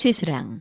Sisrang